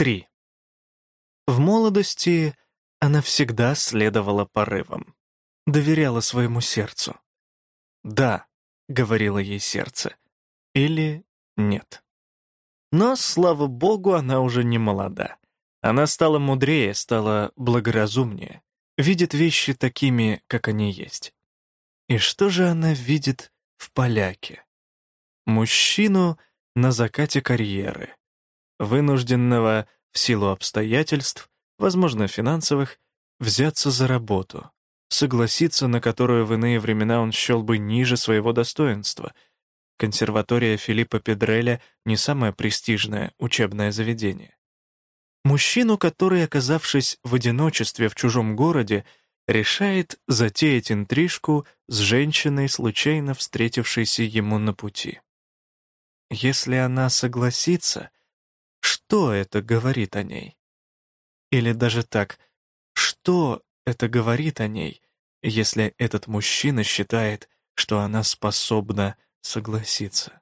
3. В молодости она всегда следовала порывам, доверяла своему сердцу. «Да», — говорило ей сердце, или «нет». Но, слава богу, она уже не молода. Она стала мудрее, стала благоразумнее, видит вещи такими, как они есть. И что же она видит в поляке? Мужчину на закате карьеры, вынужденного в силу обстоятельств, возможно, финансовых, взяться за работу, согласиться, на которую в иные времена он счел бы ниже своего достоинства. Консерватория Филиппа Педреля — не самое престижное учебное заведение. Мужчину, который, оказавшись в одиночестве в чужом городе, решает затеять интрижку с женщиной, случайно встретившейся ему на пути. Если она согласится, что это говорит о ней? Или даже так, что это говорит о ней, если этот мужчина считает, что она способна согласиться?